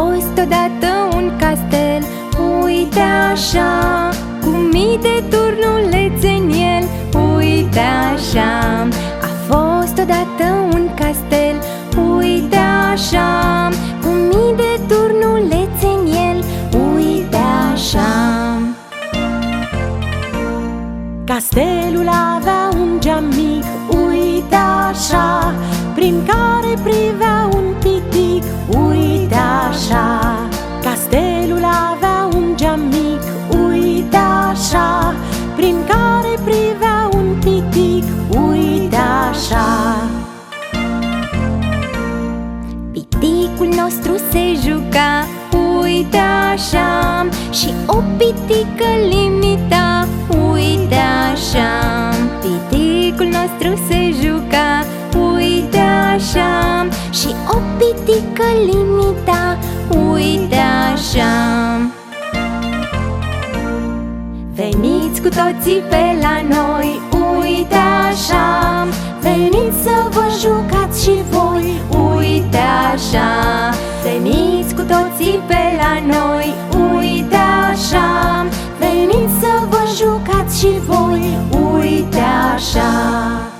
fost odată un castel. Uite așa, cu mii de turnulețe în el. Uite așa, a fost odată un castel. Uite așa, cu mii de turnulețe în el. Uite așa. Castelul avea un geam mic, uite așa Prin care privea care privea un pitic, uite așa. Piticul nostru se juca, uite așa. Și o pitică limita, uite așa. Piticul nostru se juca, uite așa. Și o pitică limita, uite așa Veniți cu toții pe la noi, uite așa. Veniți să vă jucați și voi, uite așa. Veniți cu toții pe la noi, uite așa. Veniți să vă jucați și voi, uite așa